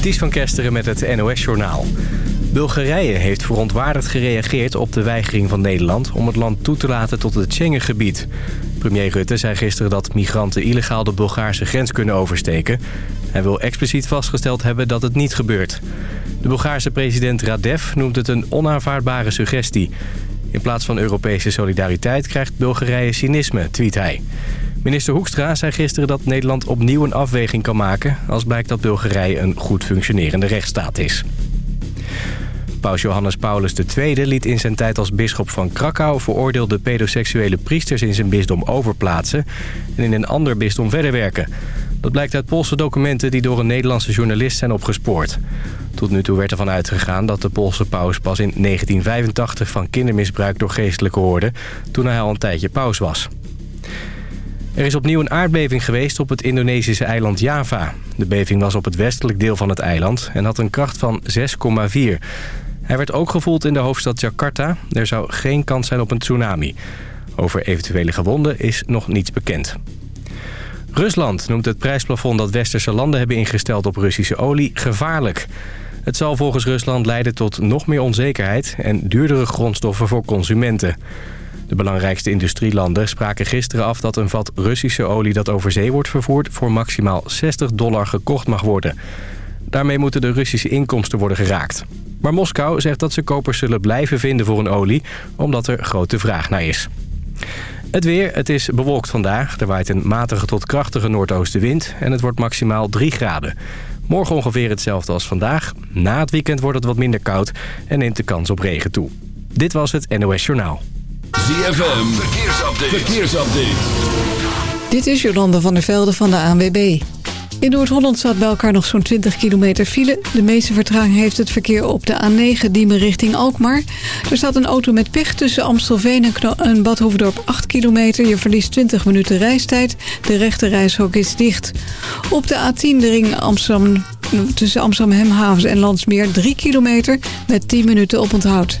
Ties van Kesteren met het NOS-journaal. Bulgarije heeft verontwaardigd gereageerd op de weigering van Nederland... om het land toe te laten tot het Schengengebied. Premier Rutte zei gisteren dat migranten illegaal de Bulgaarse grens kunnen oversteken. Hij wil expliciet vastgesteld hebben dat het niet gebeurt. De Bulgaarse president Radev noemt het een onaanvaardbare suggestie. In plaats van Europese solidariteit krijgt Bulgarije cynisme, tweet hij. Minister Hoekstra zei gisteren dat Nederland opnieuw een afweging kan maken... als blijkt dat Bulgarije een goed functionerende rechtsstaat is. Paus Johannes Paulus II liet in zijn tijd als bisschop van Krakau... veroordeelde pedoseksuele priesters in zijn bisdom overplaatsen... en in een ander bisdom verder werken. Dat blijkt uit Poolse documenten die door een Nederlandse journalist zijn opgespoord. Tot nu toe werd ervan uitgegaan dat de Poolse paus pas in 1985 van kindermisbruik door geestelijke hoorde... toen hij al een tijdje paus was. Er is opnieuw een aardbeving geweest op het Indonesische eiland Java. De beving was op het westelijk deel van het eiland en had een kracht van 6,4. Hij werd ook gevoeld in de hoofdstad Jakarta. Er zou geen kans zijn op een tsunami. Over eventuele gewonden is nog niets bekend. Rusland noemt het prijsplafond dat westerse landen hebben ingesteld op Russische olie gevaarlijk. Het zal volgens Rusland leiden tot nog meer onzekerheid en duurdere grondstoffen voor consumenten. De belangrijkste industrielanden spraken gisteren af dat een vat Russische olie dat over zee wordt vervoerd voor maximaal 60 dollar gekocht mag worden. Daarmee moeten de Russische inkomsten worden geraakt. Maar Moskou zegt dat ze kopers zullen blijven vinden voor een olie, omdat er grote vraag naar is. Het weer, het is bewolkt vandaag. Er waait een matige tot krachtige noordoostenwind en het wordt maximaal 3 graden. Morgen ongeveer hetzelfde als vandaag. Na het weekend wordt het wat minder koud en neemt de kans op regen toe. Dit was het NOS Journaal. ZFM, verkeersupdate. verkeersupdate. Dit is Jolanda van der Velde van de ANWB. In Noord-Holland staat bij elkaar nog zo'n 20 kilometer file. De meeste vertraging heeft het verkeer op de A9 Diemen richting Alkmaar. Er staat een auto met pech tussen Amstelveen en, en Bad Hoeverdorp 8 kilometer. Je verliest 20 minuten reistijd. De rechte reishok is dicht. Op de A10 de ring Amsterdam, tussen Amsterdam Hemhavens en Landsmeer 3 kilometer met 10 minuten op onthoud.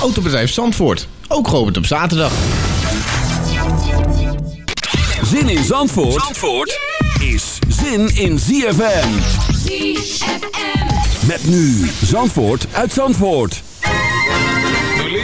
Autobedrijf Zandvoort, ook geopend op zaterdag. Zin in Zandvoort, Zandvoort is zin in ZFM. ZFM. Met nu Zandvoort uit Zandvoort.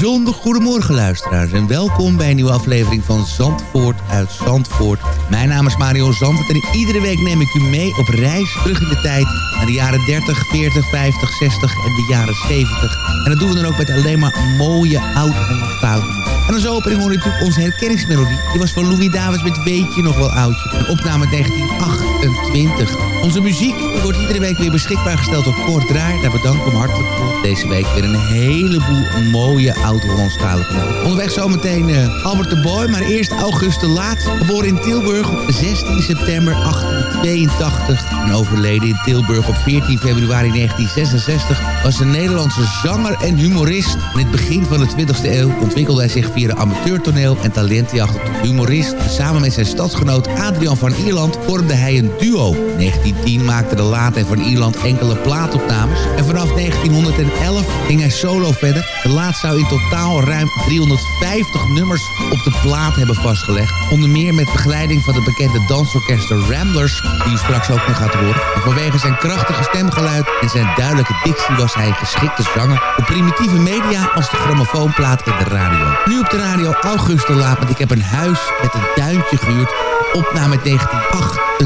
bijzonder goedemorgen luisteraars en welkom bij een nieuwe aflevering van Zandvoort uit Zandvoort. Mijn naam is Mario Zandvoort en iedere week neem ik u mee op reis terug in de tijd naar de jaren 30, 40, 50, 60 en de jaren 70. En dat doen we dan ook met alleen maar mooie oud en. En als opening hoor ik natuurlijk onze herkenningsmelodie. Die was van Louis Davis met Weetje nog wel oudje. Een opname 1908. 20. Onze muziek wordt iedere week weer beschikbaar gesteld op Kort Draai. Daar bedanken ik hem hartelijk voor. Deze week weer een heleboel mooie oud-Hollandstalige Onderweg zometeen eh, Albert de Boy, maar eerst August de Laat. Geboren in Tilburg op 16 september 1882 en overleden in Tilburg op 14 februari 1966... was een Nederlandse zanger en humorist. In het begin van de 20e eeuw ontwikkelde hij zich via de amateurtoneel en talentjacht. tot humorist. Samen met zijn stadsgenoot Adrian van Ierland vormde hij een duo. In 1910 maakte de Laat en van Ierland enkele plaatopnames. En vanaf 1911 ging hij solo verder. De Laat zou in totaal ruim 350 nummers op de plaat hebben vastgelegd. Onder meer met begeleiding van de bekende dansorkester Ramblers, die u straks ook nog gaat horen. En vanwege zijn krachtige stemgeluid en zijn duidelijke dictie was hij een geschikte zanger op primitieve media als de grammofoonplaat en de radio. Nu op de radio August Laat, want ik heb een huis met een duintje gehuurd. Opname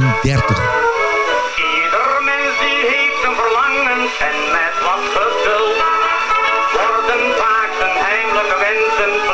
1938. Ieder mens die heeft een verlangen en met wat geduld worden vaak zijn heimelijke wensen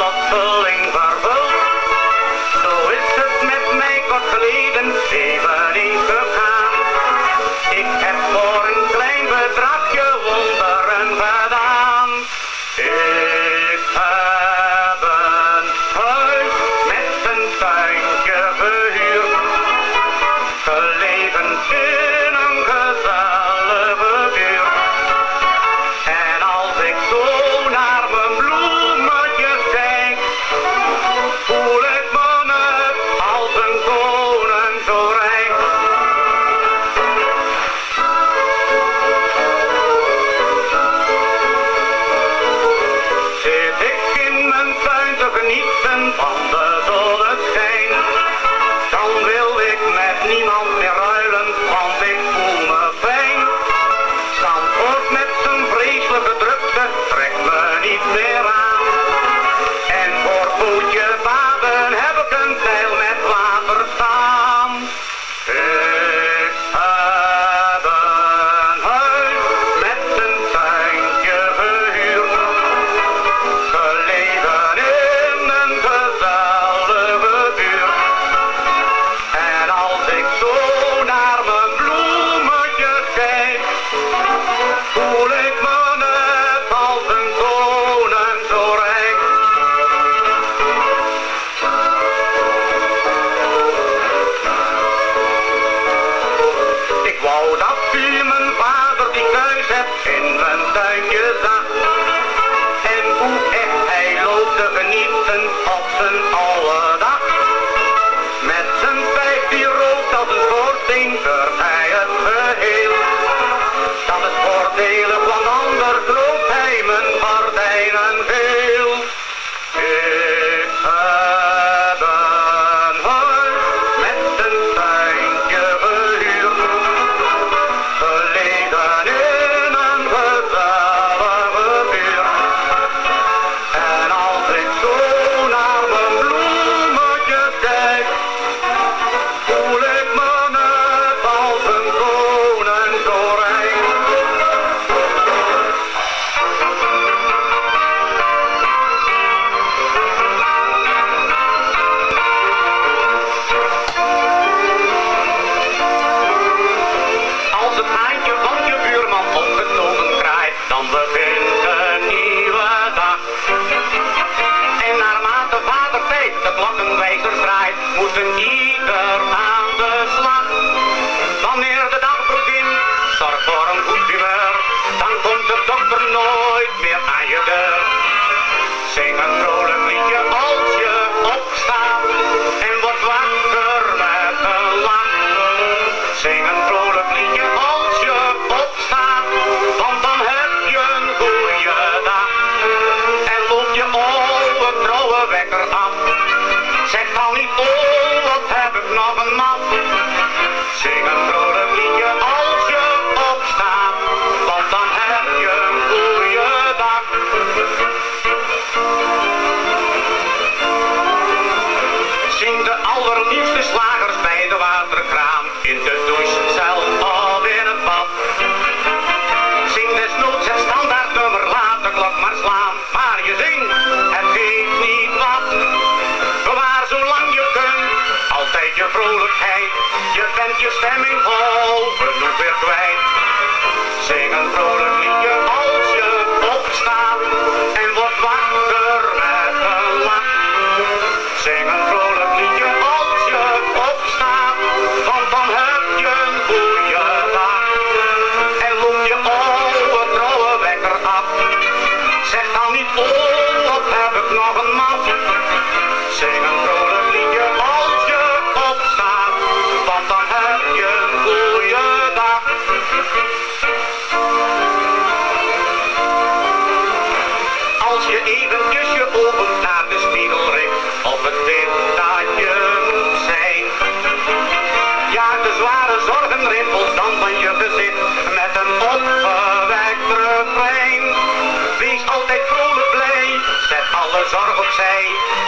alle zorg opzij.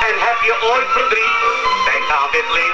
En heb je ooit verdriet, denk aan dit lied.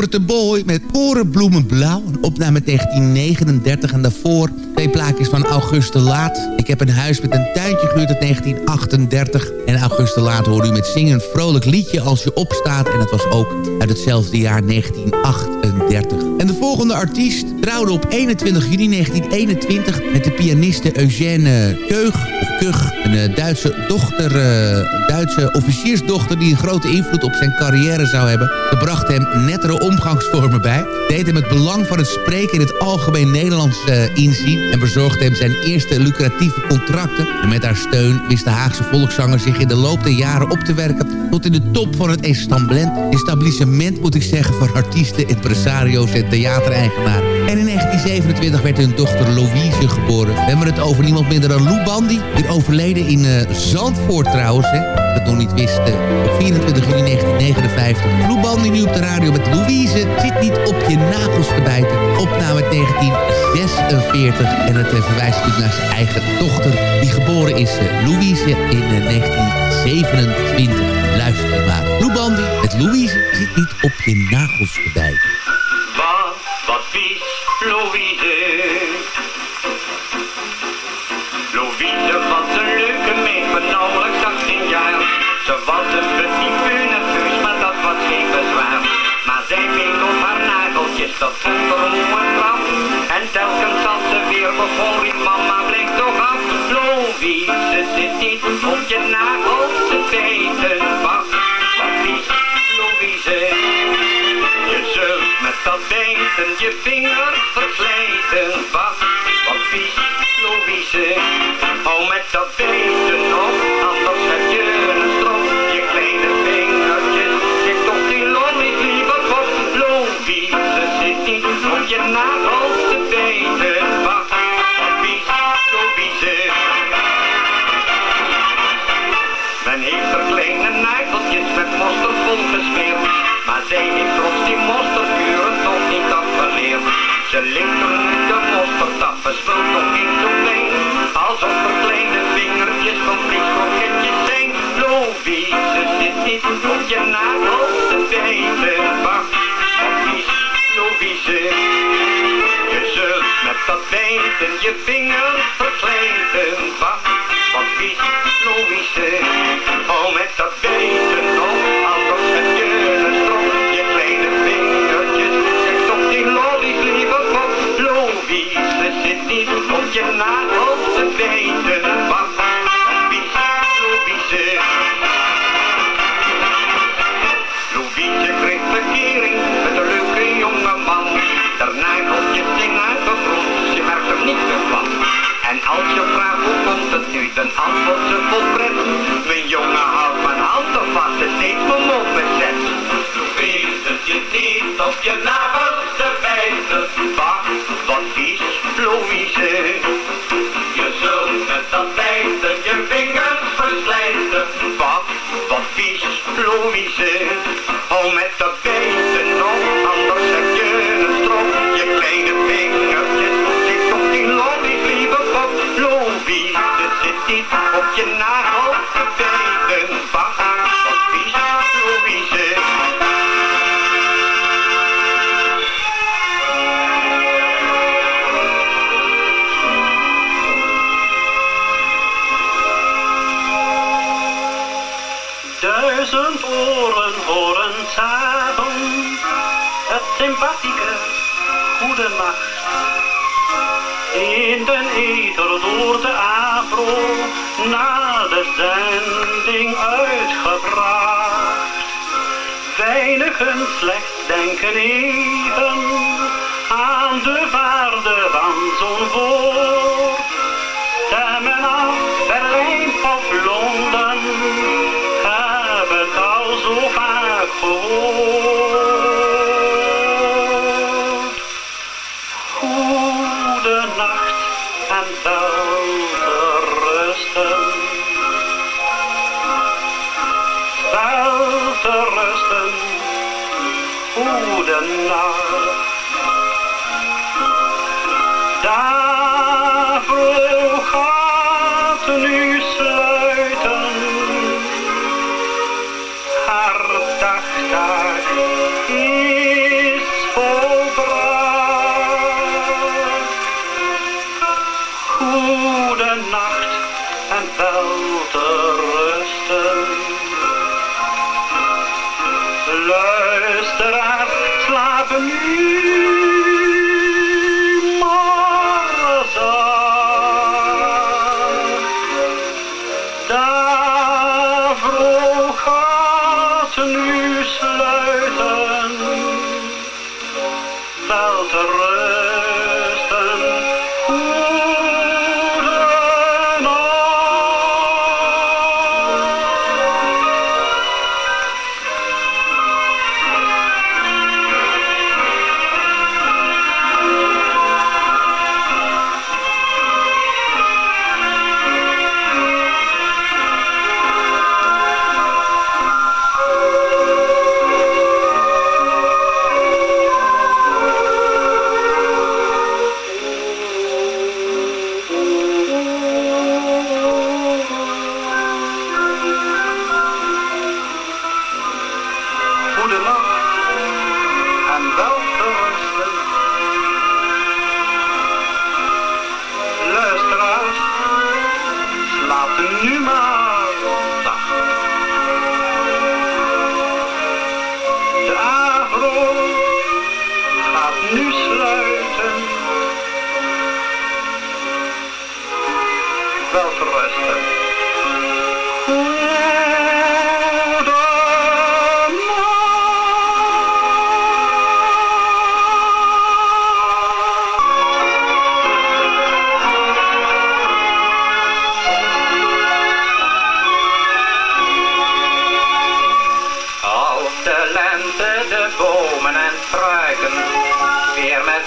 Albert de Boy met Korenbloemenblauw. Een opname 1939 en daarvoor twee plaatjes van Auguste Laat. Ik heb een huis met een tuintje gehuurd uit 1938. En Auguste Laat hoorde u met zingen een vrolijk liedje als je opstaat. En dat was ook uit hetzelfde jaar 1938. En de volgende artiest trouwde op 21 juni 1921 met de pianiste Eugène Keug. Of Kug, een eh, Duitse dochter, uh, Duitse officiersdochter die een grote invloed op zijn carrière zou hebben. Ze bracht hem nettere omgangsvormen bij. Deed hem het belang van het spreken in het algemeen Nederlands uh, inzien. En bezorgde hem zijn eerste lucratieve contracten. En met haar steun wist de Haagse volkszanger zich in de loop der jaren op te werken... tot in de top van het establishment, moet ik zeggen... van artiesten, impresario's en theatereigenaren. En in 1927 werd hun dochter Louise geboren. We hebben het over niemand minder dan Lou Bandy. Weer overleden in uh, Zandvoort trouwens. Hè. Dat nog niet wist. Uh, op 24 juni 1959. Lou Bandy nu op de radio met Louise. Zit niet op je nagels te bijten. Opname 1946. En het uh, verwijst natuurlijk naar zijn eigen dochter. Die geboren is Louise in 1927. Luister maar. Lou Bandy met Louise zit niet op je nagels te bijten. Wat, wat Louise. Louise Ze was een petit peu nerveus, maar dat was geen bezwaar. Maar zij beet op haar nageltjes, dat er moe kwam. En telkens als ze weer begon, riep mama, blijf toch af. Louise, zit niet op je nagels te bijten. Wat, wat vies, Louise. Je zult met dat bijten je vinger verslijten. Wat, wat vies, Louise. Hou met dat bijten zij heeft trots die mosterdkuren toch niet afgeleerd. Ze ligt er nu de mosterd af, smult nog niet zo klein. Alsof er kleine vingertjes van vleeskroketjes zijn. Louise zit niet op je nagels te bijten. Wacht, Louise. Je zult met dat bijten je vinger verslijten. Wacht, wat vies, Louise. Hou met dat het dan antwoordt ze vol pret. Mijn jongen houdt mijn handen vast en steeds mijn mond bezet. Louise zit niet op je nagels te bijten. Wacht, wat vies, Louise. Je zult met dat bijten je vingers verslijten. Wat, wat vies, Louise. Hou met dat sympathieke goede nacht. In den ether door de afro na de zending uitgebracht. Weinigen slechts denken even aan de waarde van zo'n woord. Stemmen af love. Daarvoor gaat nu sluiten. Haar dagtaak is volbracht. Goedenacht en wel te rusten. Luisteraar, slapen nu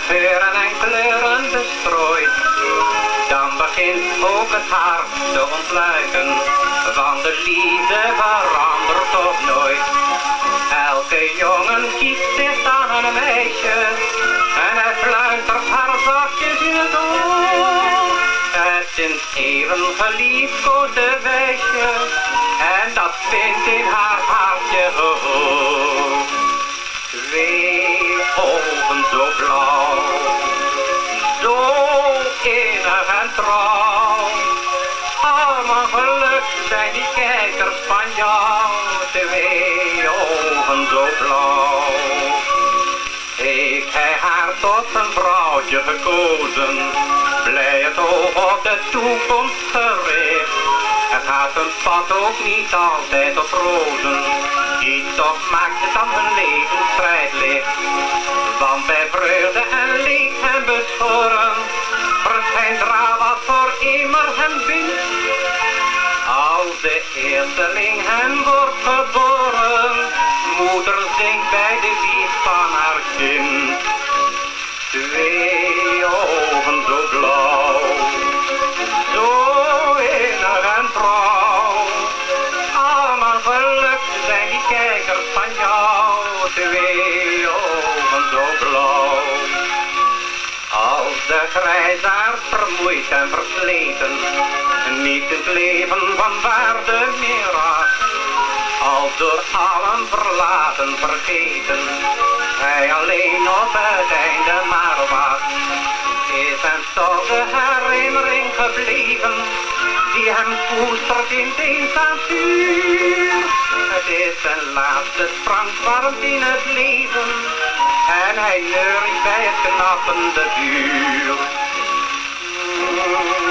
geuren en kleuren bestrooit, dan begint ook het hart te ontluiken, want de liefde verandert toch nooit. Elke jongen kiest zich aan een meisje en hij fluistert haar zachtjes in het oor. Het sinds even geliefkoosde wijsje en dat vindt in haar hartje gehoor. Twee ogen zo innig en trouw. Allemaal geluk zijn die kijkers van jou, twee ogen zo blauw. Heeft hij haar tot een vrouwtje gekozen, blij het oog op de toekomst gericht. Er gaat ook niet altijd op rozen, die toch maakt het dan hun leven strijdlicht. Want bij vreugde en leed hem beschoren, verschijnt raar wat voor immer hem bindt. Als de eersteling hem wordt geboren, moeder zingt bij de wieg van haar kind. Twee en versleten, niet het leven van waarde meer acht. Als door allen verlaten, vergeten, hij alleen op het einde maar wacht. Is hem toch de herinnering gebleven, die hem koestert in eenzaam vuur. Het is zijn laatste sprankwarmt in het leven, en hij neurt bij het knappende vuur. Twee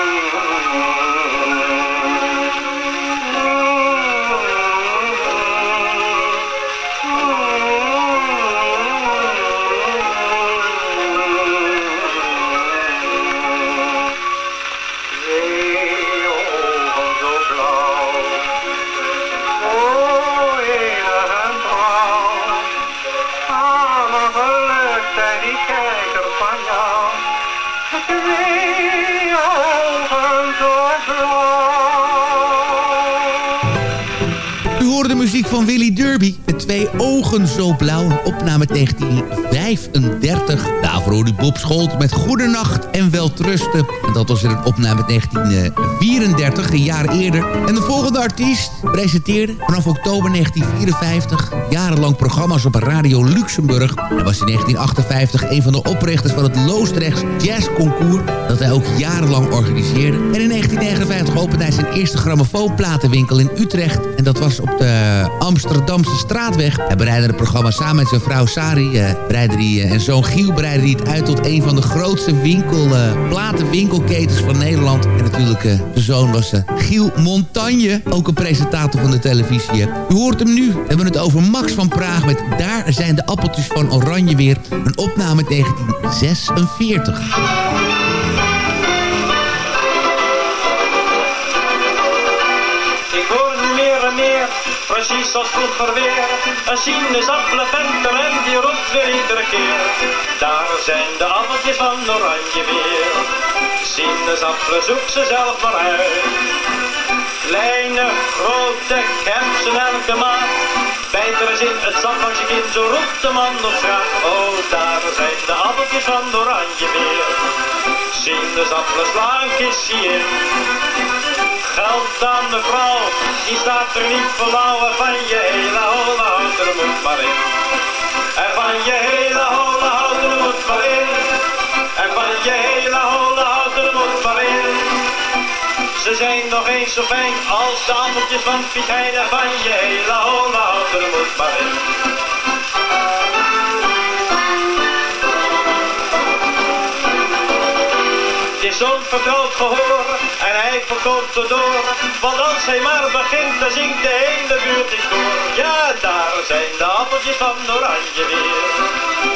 van Willy Derby. Met twee ogen zo blauw. Een opname 1935. Daarvoor hoorde Bob Scholt met Goedenacht en Weltrusten. En dat was in een opname 1934, een jaar eerder. En de volgende artiest presenteerde vanaf oktober 1954... jarenlang programma's op Radio Luxemburg. Hij was in 1958 een van de oprichters van het Loosdrechts Jazz Concours... dat hij ook jarenlang organiseerde. En in 1959 opende hij zijn eerste grammofoonplatenwinkel in Utrecht. En dat was op de Amsterdamse straatweg. Hij bereidde het programma samen met zijn vrouw Sari. Die, uh, en zoon Giel breidde uit tot een van de grootste winkel, uh, platenwinkelketens van Nederland. En natuurlijk, uh, zoon was Giel Montagne. Ook een presentator van de televisie. U hoort hem nu. We hebben het over Max van Praag met Daar zijn de appeltjes van Oranje weer. Een opname 1946. precies als vroeger weer. Een sinaasappelventer en die roept Daar zijn de appeltjes van oranje weer. Sinaasappelen zoek ze zelf maar uit. Kleine, grote, kersen elke maat. Bijt er eens in het sap als je kind, zo roept de man op straat. Oh, daar zijn de appeltjes van oranje weer. Sinaasappelen slaan kistje in geld aan de vrouw, die staat er niet voor lauwe van je hele holle hout er moet maar in. En van je hele holle hout er moet maar in. En van je hele holle hout er moet maar in. Ze zijn nog eens zo fijn als de appeltjes van Piet van je hele holle hout er moet maar in. Zo'n vertrouwd gehoor en hij verkoopt er door. Want als hij maar begint, dan zingt de hele buurt in door. Ja, daar zijn de appeltjes van oranje weer.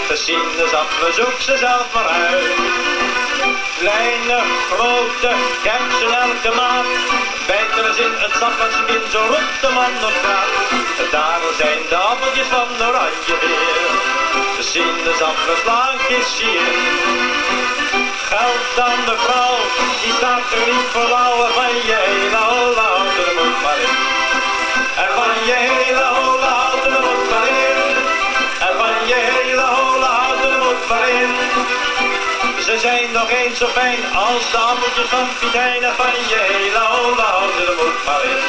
De sinaasappelen zoek ze zelf maar uit. Kleine, grote, heb ze elke maat. Bijt er eens in het sap van zijn kind, zo roept de man op straat. Daar zijn de appeltjes van oranje weer. De sinaasappelen slaan kistje in. Geld aan de vrouw, die staat er niet voor lauwe van je hele holle houten moet maar in. En van je hele holle houten moet maar in. En van je hele holle houten moet maar in. Ze zijn nog eens zo fijn als de appeltjes van Pietijnen van je hele holle houten moet maar in.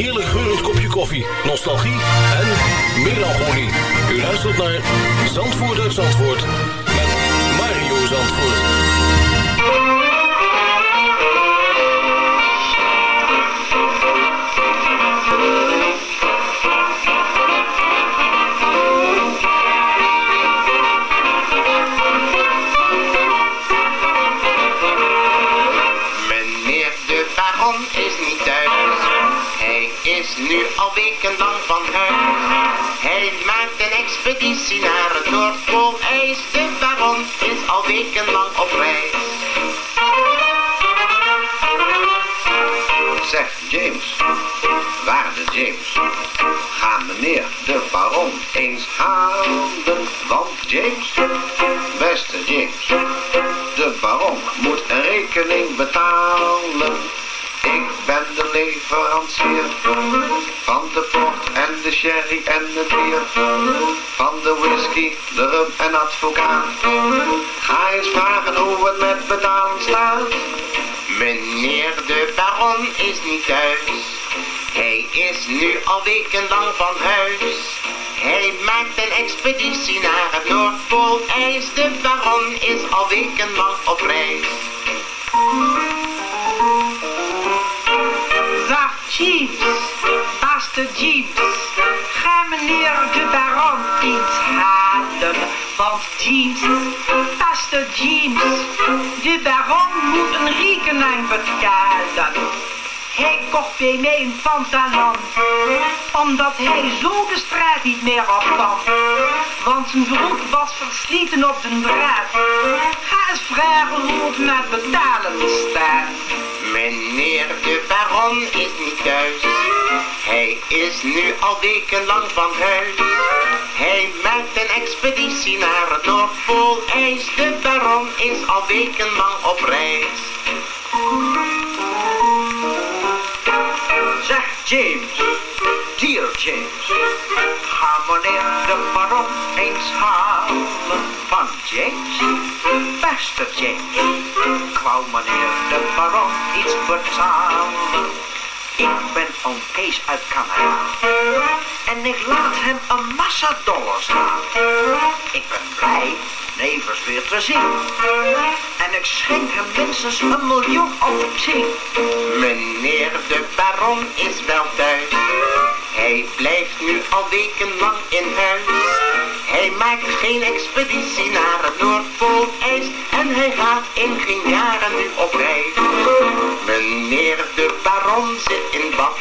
Heerlijk geurend kopje koffie, nostalgie en melancholie. U luistert naar Zandvoort uit Zandvoort Ga eens vragen hoe het met betalen staat. Meneer de baron is niet thuis. Hij is nu al wekenlang van huis. Hij maakt een expeditie naar het Noordpoolijs. De baron is al wekenlang op reis. Hij kocht bij mij een pantalon, omdat hij zo de straat niet meer op kon. Want zijn broek was versleten op de draad. Ga eens vragen hoe het met betalen staat. Meneer de baron is niet thuis. Hij is nu al wekenlang van huis. Hij maakt een expeditie naar het Noordpoolijs. De baron is al wekenlang op reis. Zeg James, dear James, ga meneer de baron eens halen. Van James, beste James, kwam meneer de baron iets betalen. Ik ben oom Kees uit Canada en ik laat hem een massa dollars gaan. Ik ben blij nevers weer te zien en ik schenk hem minstens een miljoen op zin. Meneer de baron is wel thuis. Hij blijft nu al wekenlang in huis. Hij maakt geen expeditie naar het Noordpoolijs. En hij gaat in geen jaren nu op reis. Meneer de baron zit in bad.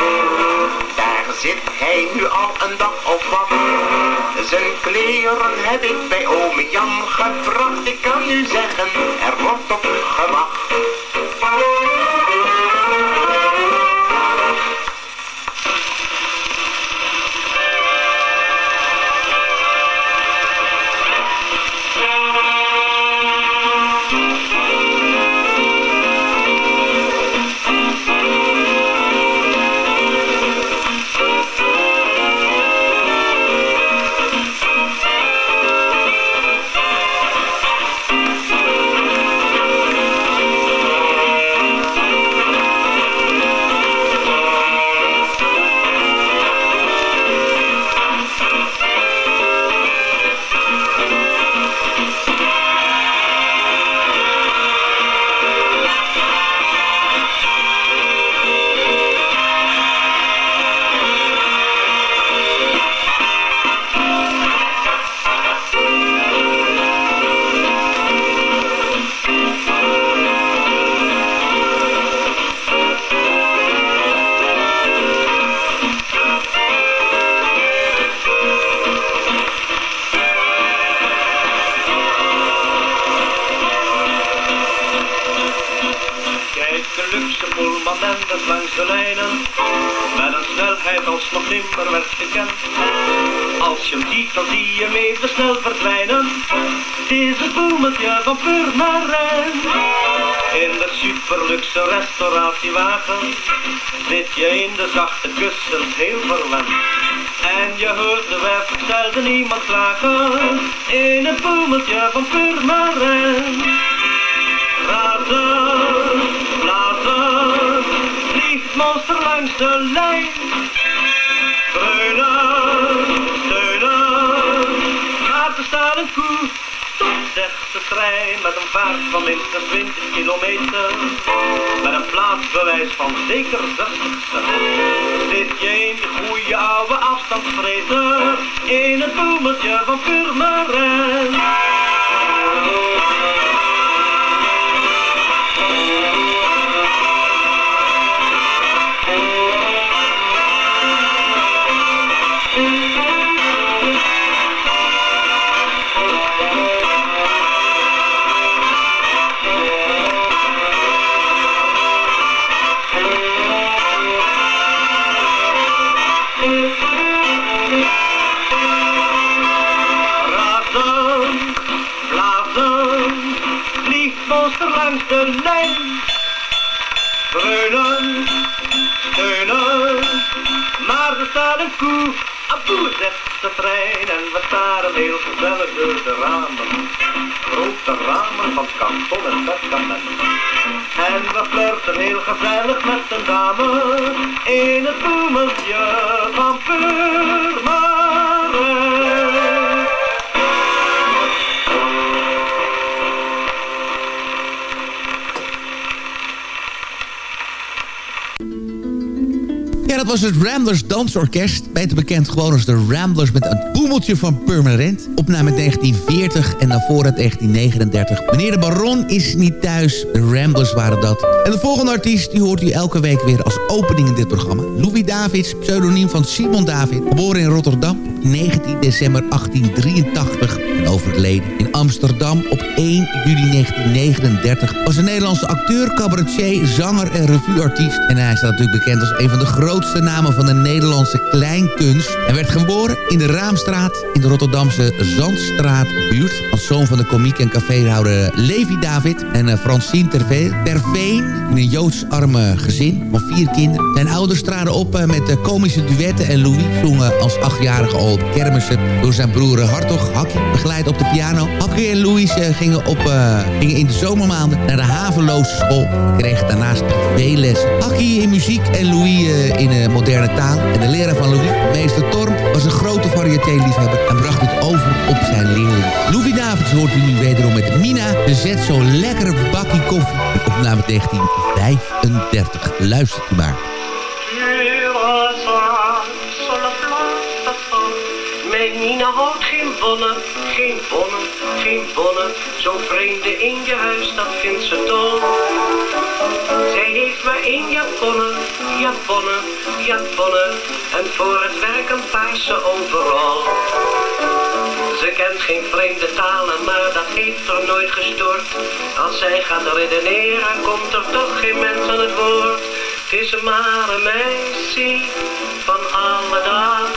Daar zit hij nu al een dag op wat. Zijn kleren heb ik bij ome Jan gebracht. Ik kan u zeggen, er wordt op u gewacht. De lijn. Dreunen, steunen, maar er staat een koe. Aboe zegt de trein en we staren heel gezellig door de ramen. Grote ramen van kanton en perkament. En we flirten heel gezellig met een dame in het boemeltje van Purmerend. Dat was het Ramblers Dansorkest. Beter bekend gewoon als de Ramblers met het boemeltje van Purmerend. Opname 1940 en daarvoor het 1939. Meneer de Baron is niet thuis. De Ramblers waren dat. En de volgende artiest die hoort u elke week weer als opening in dit programma. Louis Davids, pseudoniem van Simon David. Geboren in Rotterdam 19 december 1883 en overleden in Amsterdam op 1 juli 1939. Was een Nederlandse acteur, cabaretier, zanger en revueartiest. En hij staat natuurlijk bekend als een van de grootste namen van de Nederlandse kleinkunst. Hij werd geboren in de Raamstraat in de Rotterdamse Zandstraatbuurt. Als zoon van de komiek en caféhouder Levi David en uh, Francine Terveen. In een joods-arme gezin van vier kinderen. Zijn ouders traden op uh, met komische duetten en Louis zong als achtjarige kermissen door zijn broer Hartog Hakkie begeleid op de piano. Hakkie en Louis gingen, op, gingen in de zomermaanden naar de haveloze school. Kregen daarnaast privélessen. Hakkie in muziek en Louis in uh, moderne taal. En de leraar van Louis, meester Torm, was een grote variété-liefhebber en bracht het over op zijn leerling. Louis Davids hoort u nu wederom met Mina. Ze zet zo'n lekkere bakkie koffie. Opname 1935. Luistert u maar. Geen bonnen. Zo'n vreemde in je huis, dat vindt ze dol. Zij heeft maar één japonne, japonne, japonne. En voor het werk een paarse overal. Ze kent geen vreemde talen, maar dat heeft er nooit gestoord. Als zij gaat redeneren, komt er toch geen mens aan het woord. Het is maar een meisje van alle dag,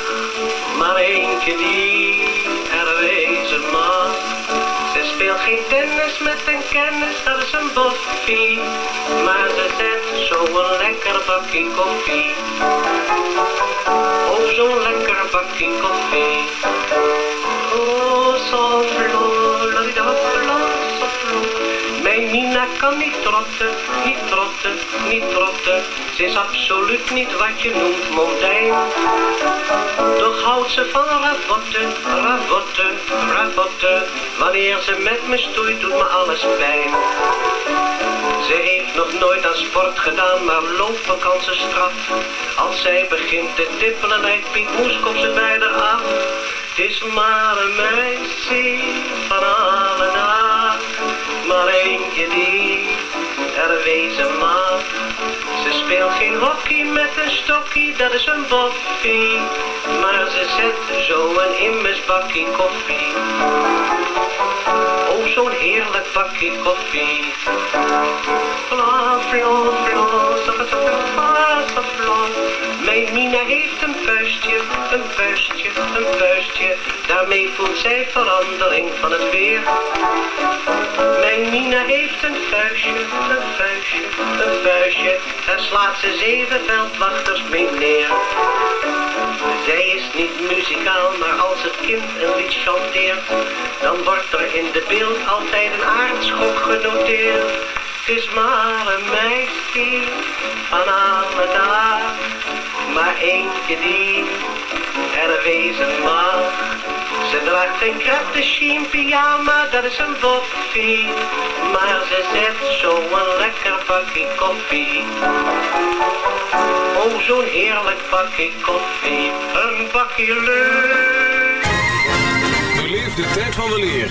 maar eentje die er wezen mag. Speelt geen tennis met een kennis, dat is een boffie, maar ze zet zo'n lekker bakje koffie. Oh, zo'n lekker bakje koffie. Oh, zo kan niet trotten, niet trotten, niet trotten. Ze is absoluut niet wat je noemt mondijn. Toch houdt ze van ravotten, ravotten, ravotten. Wanneer ze met me stoeit, doet me alles pijn. Ze heeft nog nooit aan sport gedaan, maar lopen kan ze straf. Als zij begint te tippelen, lijkt Piet Moes, komt ze bij haar af. Het is maar een meisje van alle dag, maar eentje die er wezen mag. Ze speelt geen hockey met een stokkie, dat is een boffie, maar ze zet zo een immers bakkie koffie. Oh, zo'n heerlijk bakkie koffie. Fla, fla, fla. Mijn Mina heeft een vuistje, een vuistje, een vuistje. Daarmee voelt zij verandering van het weer. Mijn Mina heeft een vuistje, een vuistje, een vuistje. Daar slaat ze zeven veldwachters mee neer. Zij is niet muzikaal, maar als het kind een lied chanteert, dan wordt er in de beeld altijd een aardschok genoteerd. Het is maar een meisje van alle dag, maar eentje die er wezen mag. Ze draagt geen krapte chien pyjama, dat is een boffie, maar ze zet zo'n lekker bakje koffie. Oh, zo'n heerlijk bakje koffie, een bakje leuk. Beleef de tijd van de leer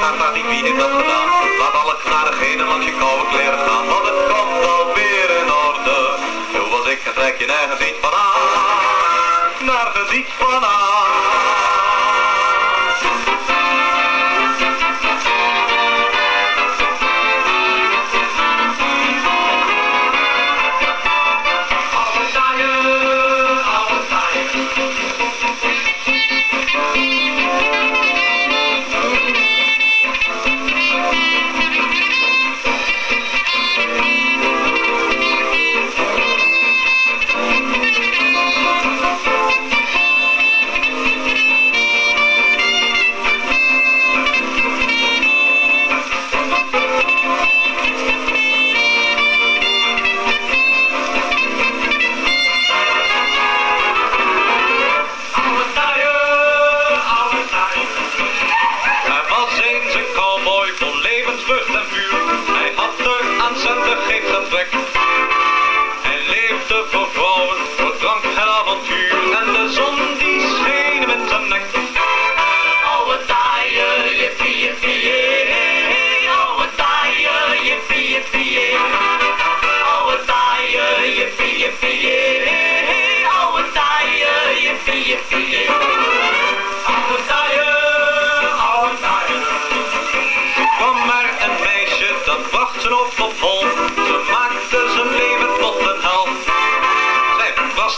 gaat naar die wie heeft dat gedaan. Laat alle knarigheden langs je koude kleren gaan, want het komt alweer in orde. Zoals was ik, trek je nergens iets van aan, nergens iets van aan.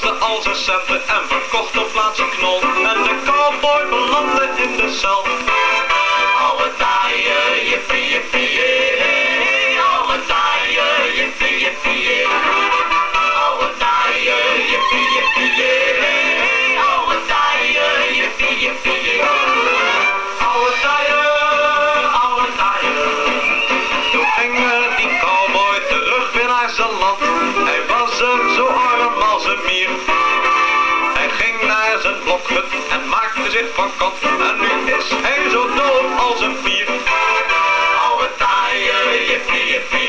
De al zijn centen en verkocht op plaats knol. En de cowboy belandde in de cel. Alle taaie, jippie, jippie, en maakte zich van kot. En nu is hij zo dood als een pier. Oude je, je vier.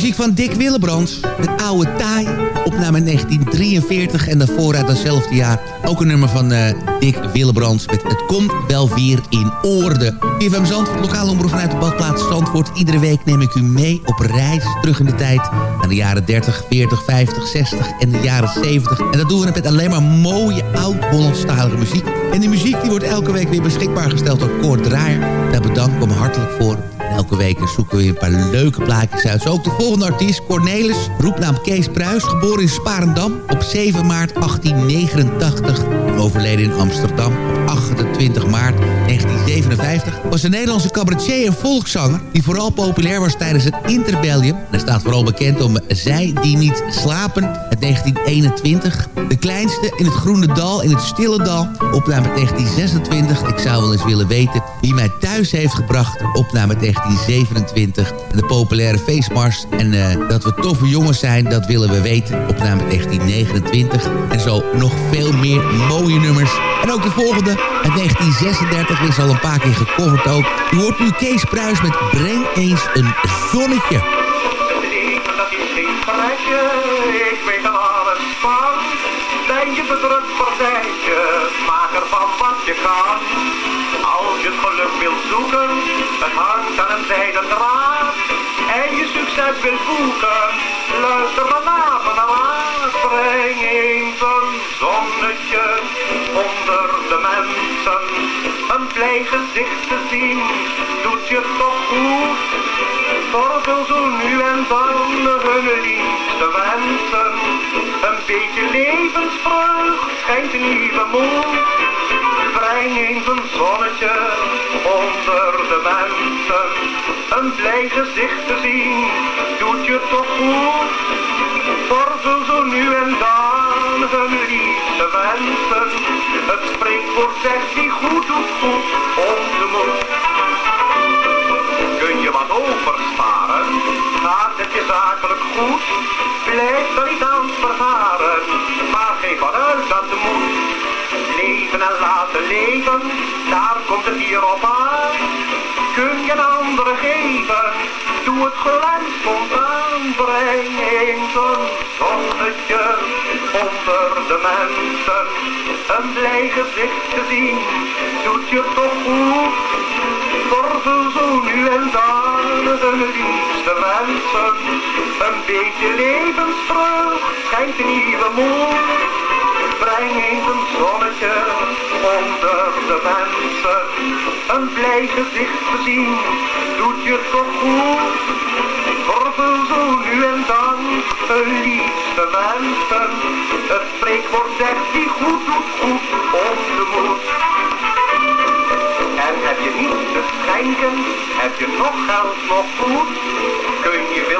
Muziek van Dick Willebrands. Het oude taai. Opname 1943 en daarvoor uit datzelfde jaar. Ook een nummer van uh, Dick Willebrands met Het komt wel weer in orde. IFM Zandvoort, lokale omroep vanuit de badplaats Zandvoort. Iedere week neem ik u mee op reis terug in de tijd. Naar de jaren 30, 40, 50, 60 en de jaren 70. En dat doen we met alleen maar mooie oud-Hollandstalige muziek. En die muziek die wordt elke week weer beschikbaar gesteld door Koord Draaier. Daar bedank ik hem hartelijk voor. Elke week zoeken we weer een paar leuke plaatjes uit. Zo ook de volgende artiest, Cornelis, roepnaam Kees Pruis, geboren in Sparendam op 7 maart 1889. En overleden in Amsterdam op 28 maart 1957. Was een Nederlandse cabaretier en volkszanger die vooral populair was tijdens het interbellium. Hij staat vooral bekend om Zij die niet slapen uit 1921. De kleinste in het Groene Dal, in het Stille Dal. Opname 1926. Ik zou wel eens willen weten wie mij thuis heeft gebracht. Opname 1927. De populaire feestmars. En uh, dat we toffe jongens zijn, dat willen we weten. Opname 1929. En zo nog veel meer mooie nummers. En ook de volgende uit 1936 is al een paar keer gecoverd ook. U hoort nu Kees Pruis met Breng eens een zonnetje. Ben je maak ervan wat je kan. Je geluk zoeken, het hangt aan een zijden draad. En je succes wilt boeken, luister dan naar de laat. Breng eens een zonnetje onder de mensen. Een blij gezicht te zien, doet je toch goed. Zorgen zo nu en dan hun liefste wensen. Een beetje levensvreugd schijnt een nieuwe moed. Breng eens een zonnetje onder de mensen. Een blij gezicht te zien, doet je toch goed. Zorgen zo nu en dan hun liefste wensen. Het spreekwoord zegt die goed doet goed onze moed. Kun je wat oversparen? Gaat het je zakelijk goed? Blijf er niet aan vergaren, maar geef vanuit dat de moed. Leven en laten leven, daar komt het hier op aan. Kun je een andere geven, doe het gelijk spontaan. Breng eens een zonnetje onder de mensen. Een blij gezicht te zien, doet je toch goed. Zorgen zo nu en dan de liefste mensen. Een beetje levensvreugd schijnt nieuwe moed. Breng eens een zonnetje onder de mensen. Een blij gezicht te zien, doet je toch goed. Zorgen zo nu en dan de liefste mensen. Het spreekwoord zegt die goed doet goed op de moed. En heb je niets te schenken, heb je nog geld, nog goed,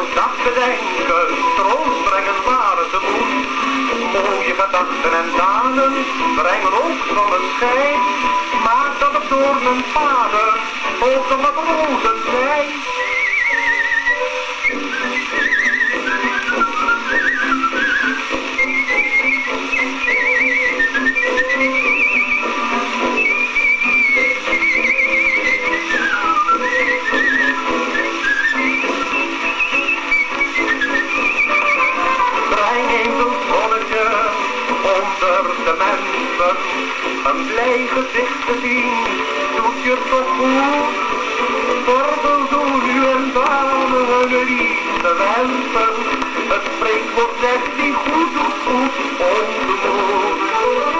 veel dag bedenken, troost brengen waar het moet. Mooie gedachten en daden brengen ook zonneschijn, maak dat op doornen vader ook nog wat rozen zijn. Een blij gezicht te zien, doet je toch goed. Worden zo nu en dan hun liefde wensen. Het spreekwoord zegt die goed doet goed onze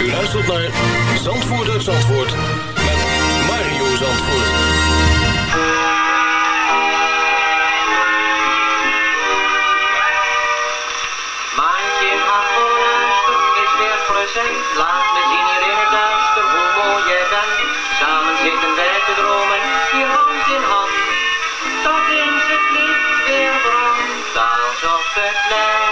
U luistert naar Zandvoort uit Zandvoort met Mario Zandvoort. Maandje gaat vol is weer present. Laat me zien hier in het duister hoe mooi je bent. Samen zitten wij te dromen, hier hand in hand. Tot eens het licht weer brandt, alsof het lijf.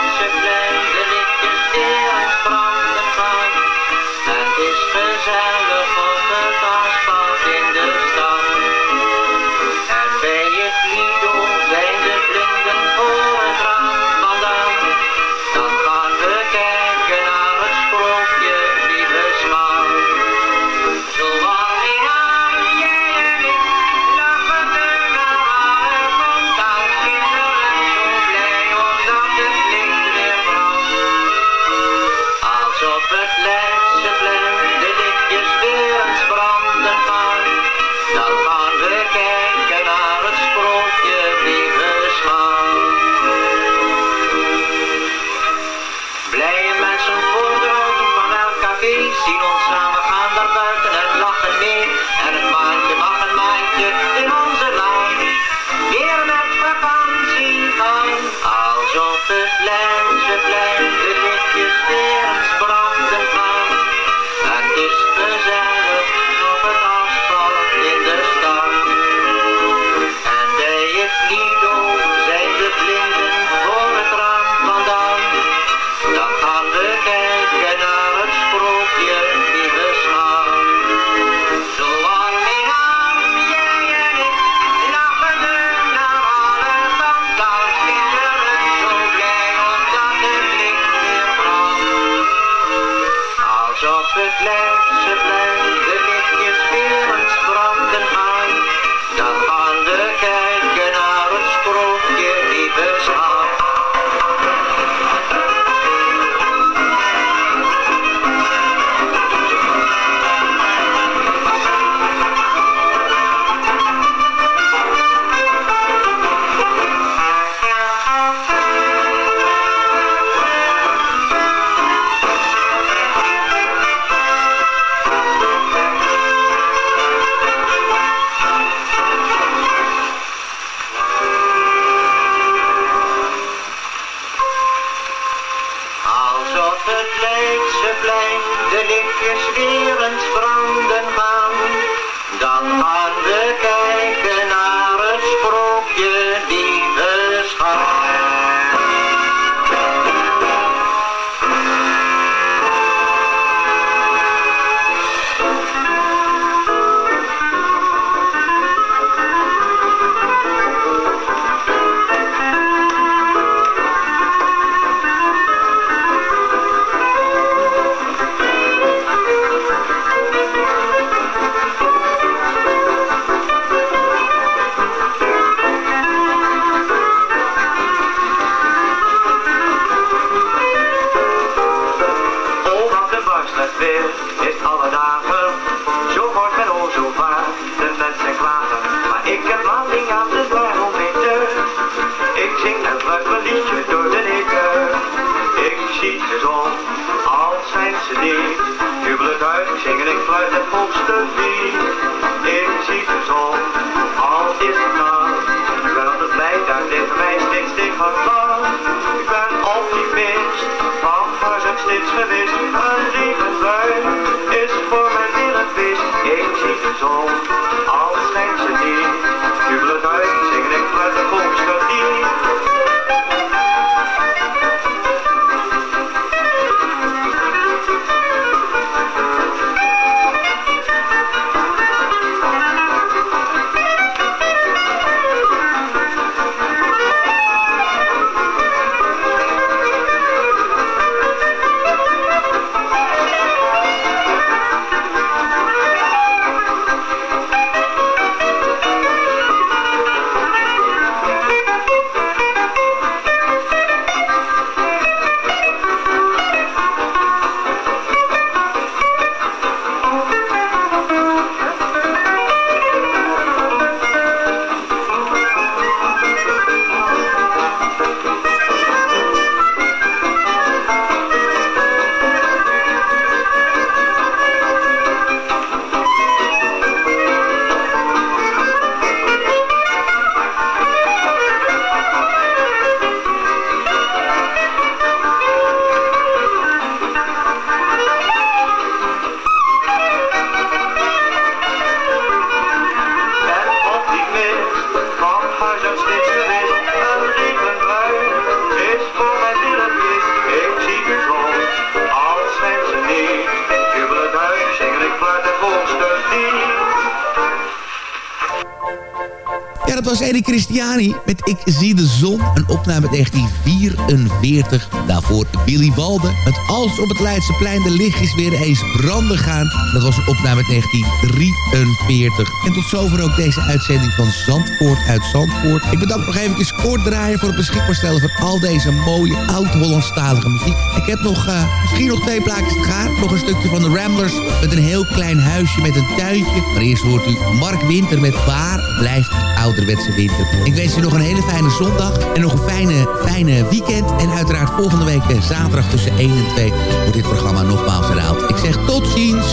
Christiani met Ik zie de zon. Een opname 1944. Daarvoor Willy Walde. Het Als op het Leidseplein de lichtjes weer eens branden gaan. Dat was een opname 1943. En tot zover ook deze uitzending van Zandvoort uit Zandvoort. Ik bedank nog even kort draaien voor het beschikbaar stellen van al deze mooie oud-Hollandstalige muziek. Ik heb nog uh, misschien nog twee plaatjes te gaan. Nog een stukje van de Ramblers met een heel klein huisje met een tuintje. Maar eerst hoort u Mark Winter met Waar blijft ouderwetse winter. Ik wens u nog een hele fijne zondag en nog een fijne, fijne weekend. En uiteraard volgende week eh, zaterdag tussen 1 en 2 wordt dit programma nogmaals herhaald. Ik zeg tot ziens.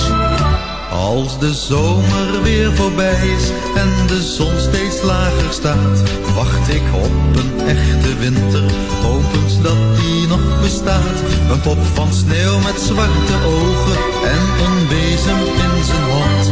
Als de zomer weer voorbij is en de zon steeds lager staat, wacht ik op een echte winter, hopens dat die nog bestaat. Een pop van sneeuw met zwarte ogen en een bezem in zijn hand,